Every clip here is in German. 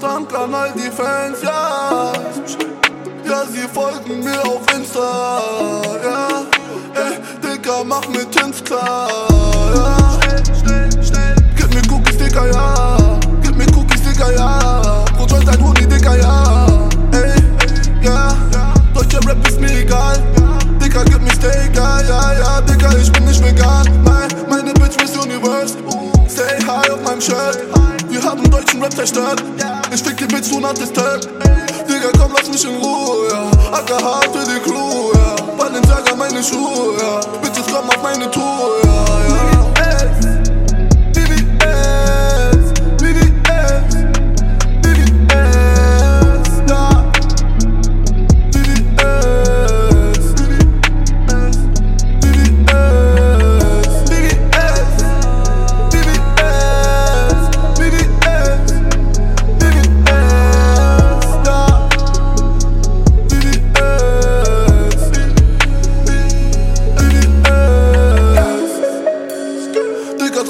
Danke an all die Fans, ja. Ja, sie folgen mir auf Insta, ja. Ey, Digga, mach mir Tins klar, Stay high auf meinem Shirt. Wir haben deutschen Rap zerstört. Ich fick die Bitch, du nacktes Tag. Digga, komm, lass mich in Ruhe, ja. AKH für die Crew, ja. Balenciaga meine Schuhe, ja. Bitches, komm auf meine Tour,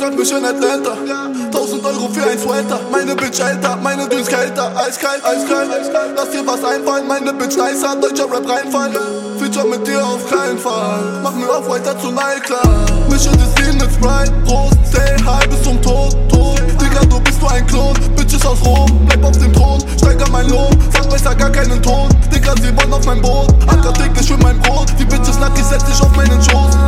Treff mich in Atlanta. 1000 Euro für ein Sweater. Meine Bitch älter, meine Dünns kälter. Eiskalt, eiskalt. Lass dir was einfallen, meine Bitch nicer. Deutscher Rap reinfallen. Feature mit dir auf keinen Fall. Mach mir auf weiter zu Nightclub. Mische das Lean mit Sprite. Prost, stay high bis zum Tod, Tod. Digga, du bist nur ein Klon. Bitches aus Rom, bleib auf dem Thron. Steiger mein Lohn, sag besser gar keinen Ton. Digga, sie wollen auf mein Boot. Acker täglich für mein Brot. Die Bitches nackig, setz dich auf meinen Schoß.